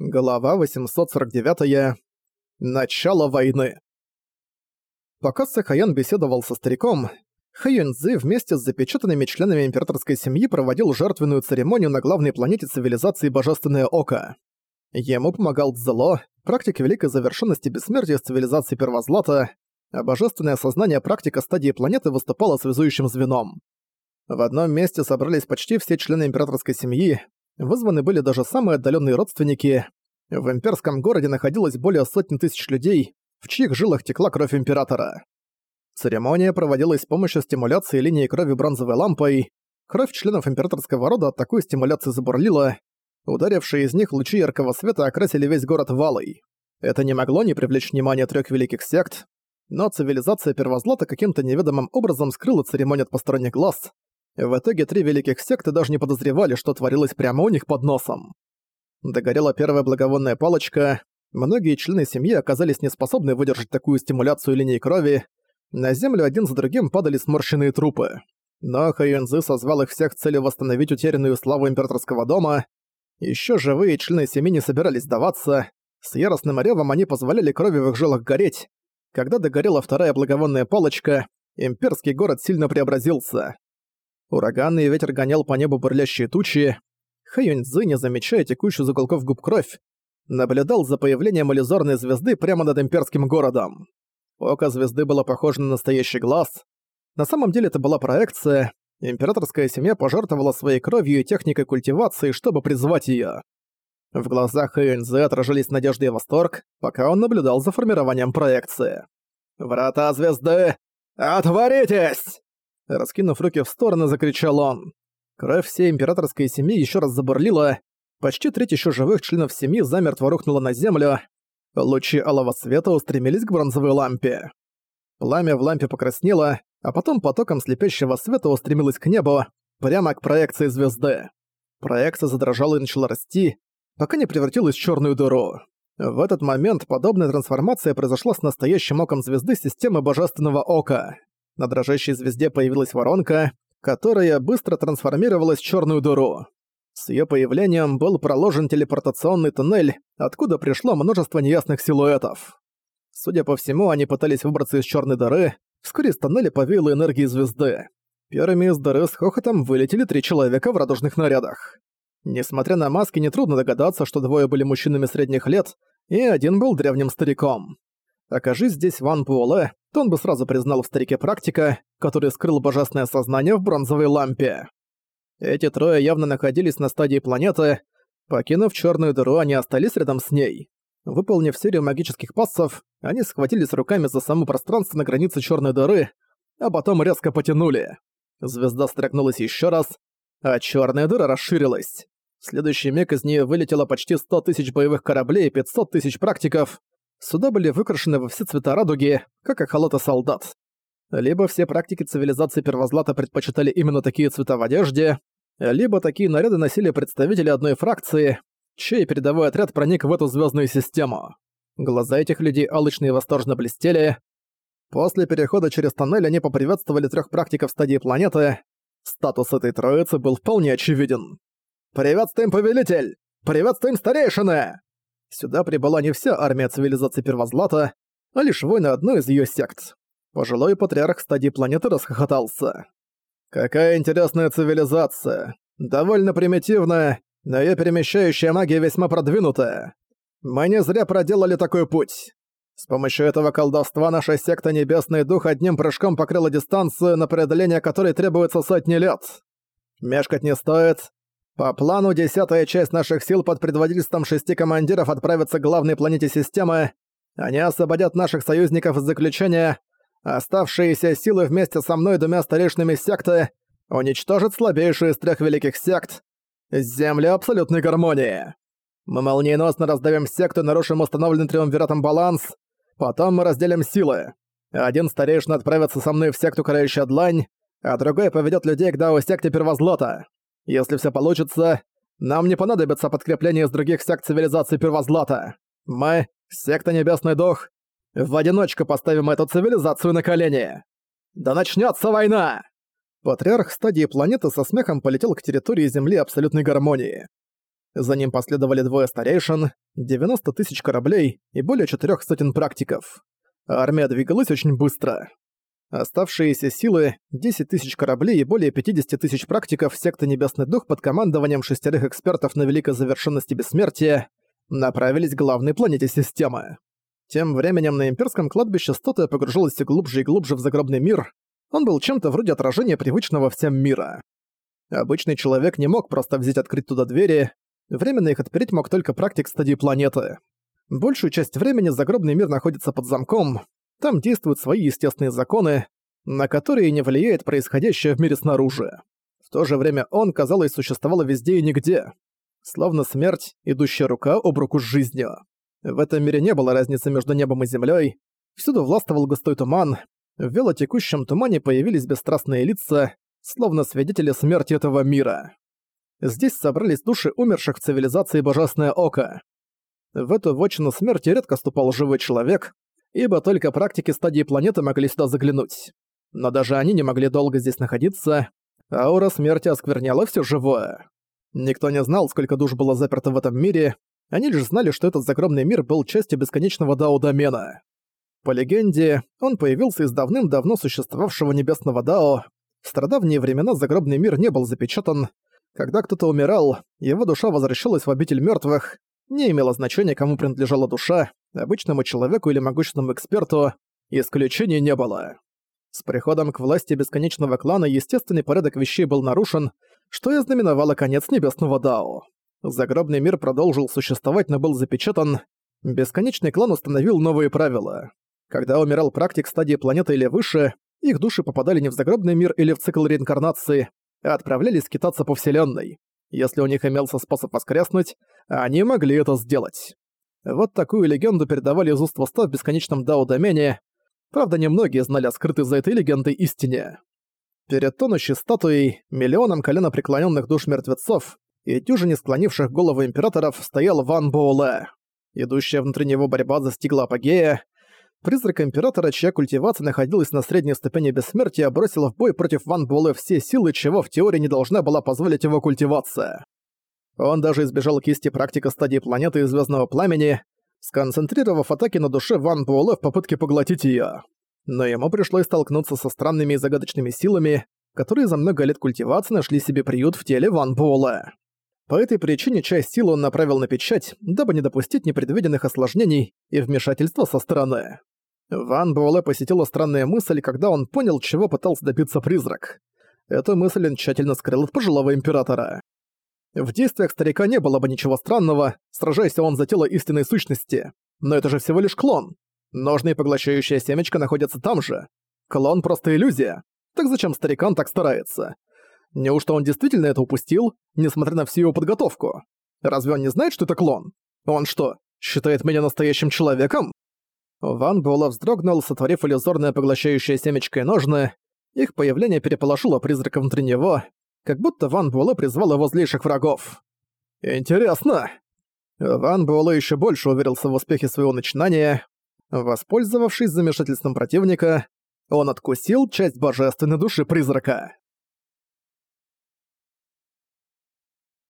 Глава 849. -я. Начало войны. Пока Сахаян беседовал со стариком, Хэйюнцзы вместе с запечатанными членами императорской семьи проводил жертвенную церемонию на главной планете цивилизации Божественное Око. Ему помогал Цзело, практик великой завершенности бессмертия с цивилизации Первозлата, а божественное сознание практика стадии планеты выступало связующим звеном. В одном месте собрались почти все члены императорской семьи, Вызваны были даже самые отдаленные родственники. В имперском городе находилось более сотни тысяч людей, в чьих жилах текла кровь императора. Церемония проводилась с помощью стимуляции линии крови бронзовой лампой. Кровь членов императорского рода от такой стимуляции забурлила. Ударившие из них лучи яркого света окрасили весь город валой. Это не могло не привлечь внимание трех великих сект, но цивилизация Первозлата каким-то неведомым образом скрыла церемонию от посторонних глаз, в итоге три великих секты даже не подозревали, что творилось прямо у них под носом. Догорела первая благовонная палочка, многие члены семьи оказались неспособны выдержать такую стимуляцию линии крови, на землю один за другим падали сморщенные трупы. Но Хэйюнзы созвал их всех с целью восстановить утерянную славу императорского дома. Еще живые члены семьи не собирались сдаваться. С яростным ревом они позволяли крови в их жилах гореть. Когда догорела вторая благовонная палочка, имперский город сильно преобразился. Ураганный ветер гонял по небу бурлящие тучи. Хэйюньцзы, не замечая текущую за уголков губ кровь, наблюдал за появлением иллюзорной звезды прямо над имперским городом. Око звезды было похоже на настоящий глаз. На самом деле это была проекция. Императорская семья пожертвовала своей кровью и техникой культивации, чтобы призвать её. В глазах Хэйюньцзы отражались надежда и восторг, пока он наблюдал за формированием проекции. «Врата звезды! Отворитесь!» Раскинув руки в стороны, закричал он. Кровь всей императорской семьи еще раз забурлила. Почти треть еще живых членов семьи замертво рухнула на землю. Лучи алого света устремились к бронзовой лампе. Пламя в лампе покраснело, а потом потоком слепящего света устремилось к небу, прямо к проекции звезды. Проекция задрожала и начала расти, пока не превратилась в черную дыру. В этот момент подобная трансформация произошла с настоящим оком звезды системы Божественного Ока. На дрожащей звезде появилась воронка, которая быстро трансформировалась в черную дыру. С ее появлением был проложен телепортационный туннель, откуда пришло множество неясных силуэтов. Судя по всему, они пытались выбраться из черной дыры, вскоре из тоннеля повеяло энергии звезды. Первыми из дыры с хохотом вылетели три человека в радужных нарядах. Несмотря на маски, нетрудно догадаться, что двое были мужчинами средних лет, и один был древним стариком. Окажись здесь Ван Буэлэ, то он бы сразу признал в старике практика, который скрыл божественное сознание в бронзовой лампе. Эти трое явно находились на стадии планеты. Покинув черную дыру, они остались рядом с ней. Выполнив серию магических пассов, они схватились руками за само пространство на границе черной дыры, а потом резко потянули. Звезда стряхнулась еще раз, а черная дыра расширилась. В следующий миг из нее вылетело почти 100 тысяч боевых кораблей и 500 тысяч практиков. Суда были выкрашены во все цвета радуги, как эхолоты солдат. Либо все практики цивилизации Первозлата предпочитали именно такие цвета в одежде, либо такие наряды носили представители одной фракции, чей передовой отряд проник в эту звездную систему. Глаза этих людей алчно и восторженно блестели. После перехода через тоннель они поприветствовали трех практиков стадии планеты. Статус этой троицы был вполне очевиден. «Приветствуем, повелитель! Приветствуем, старейшины!» Сюда прибыла не вся армия цивилизации Первозлата, а лишь воины одной из её сект. Пожилой патриарх стадии планеты расхохотался. «Какая интересная цивилизация. Довольно примитивная, но её перемещающая магия весьма продвинутая. Мы не зря проделали такой путь. С помощью этого колдовства наша секта Небесный Дух одним прыжком покрыла дистанцию, на преодоление которой требуется сотни лет. Мешкать не стоит, по плану, десятая часть наших сил под предводительством шести командиров отправится к главной планете системы. Они освободят наших союзников из заключения. Оставшиеся силы вместе со мной двумя старейшинами секты уничтожат слабейшую из трех великих сект — Землю абсолютной гармонии. Мы молниеносно раздавим секту и нарушим установленный триумвиратом баланс. Потом мы разделим силы. Один старейшина отправится со мной в секту Карающая Длань, а другой поведет людей к Дао-секте Первозлота. Если все получится, нам не понадобится подкрепление из других сект цивилизации Первозлата. Мы, секта Небесный Дух, в одиночку поставим эту цивилизацию на колени. Да начнется война!» Патриарх стадии планеты со смехом полетел к территории Земли абсолютной гармонии. За ним последовали двое старейшин, 90 тысяч кораблей и более четырех сотен практиков. Армия двигалась очень быстро. Оставшиеся силы, 10 тысяч кораблей и более 50 тысяч практиков секты Небесный Дух под командованием шестерых экспертов на великой завершенности бессмертия направились к главной планете системы. Тем временем на имперском кладбище статуя погружалась глубже и глубже в загробный мир. Он был чем-то вроде отражения привычного всем мира. Обычный человек не мог просто взять открыть туда двери, временно их отпереть мог только практик стадии планеты. Большую часть времени загробный мир находится под замком, там действуют свои естественные законы, на которые не влияет происходящее в мире снаружи. В то же время он, казалось, существовал везде и нигде. Словно смерть, идущая рука об руку с жизнью. В этом мире не было разницы между небом и землей. Всюду властвовал густой туман. В велотекущем тумане появились бесстрастные лица, словно свидетели смерти этого мира. Здесь собрались души умерших в цивилизации Божественное Око. В эту вотчину смерти редко ступал живой человек, ибо только практики стадии планеты могли сюда заглянуть. Но даже они не могли долго здесь находиться, аура смерти оскверняла все живое. Никто не знал, сколько душ было заперто в этом мире, они лишь знали, что этот загробный мир был частью бесконечного Дао-домена. По легенде, он появился из давным-давно существовавшего небесного Дао. В страдавние времена загробный мир не был запечатан. Когда кто-то умирал, его душа возвращалась в обитель мертвых. Не имело значения, кому принадлежала душа, обычному человеку или могущественному эксперту, исключений не было. С приходом к власти бесконечного клана естественный порядок вещей был нарушен, что и знаменовало конец небесного Дао. Загробный мир продолжил существовать, но был запечатан. Бесконечный клан установил новые правила. Когда умирал практик стадии планеты или выше, их души попадали не в загробный мир или в цикл реинкарнации, а отправлялись скитаться по вселенной. Если у них имелся способ воскреснуть, они могли это сделать. Вот такую легенду передавали из уст в уста в бесконечном Дао-домене. Правда, немногие знали о скрытой за этой легендой истине. Перед тонущей статуей, миллионом коленопреклоненных душ мертвецов и дюжине склонивших головы императоров стоял Ван Боуле. Идущая внутри него борьба застигла апогея. Призрак императора, чья культивация находилась на средней ступени бессмертия, бросила в бой против Ван Буэлэ все силы, чего в теории не должна была позволить его культивация. Он даже избежал кисти практика стадии планеты и звездного пламени, сконцентрировав атаки на душе Ван Буэлэ в попытке поглотить ее. Но ему пришлось столкнуться со странными и загадочными силами, которые за много лет культивации нашли себе приют в теле Ван Буэлэ. По этой причине часть силы он направил на печать, дабы не допустить непредвиденных осложнений и вмешательства со стороны. Ван Буэлэ посетила странная мысль, когда он понял, чего пытался добиться призрак. Эту мысль он тщательно скрыл от пожилого императора. В действиях старика не было бы ничего странного, сражаясь он за тело истинной сущности. Но это же всего лишь клон. Ножные поглощающая семечко находятся там же. Клон — просто иллюзия. Так зачем старикан так старается? Неужто он действительно это упустил, несмотря на всю его подготовку? Разве он не знает, что это клон? Он что, считает меня настоящим человеком? Ван Буэлла вздрогнул, сотворив иллюзорное поглощающее семечко и ножны. Их появление переполошило призрака внутри него, как будто Ван Буэлэ призвал его злейших врагов. «Интересно!» Ван Буэлэ еще больше уверился в успехе своего начинания. Воспользовавшись замешательством противника, он откусил часть божественной души призрака.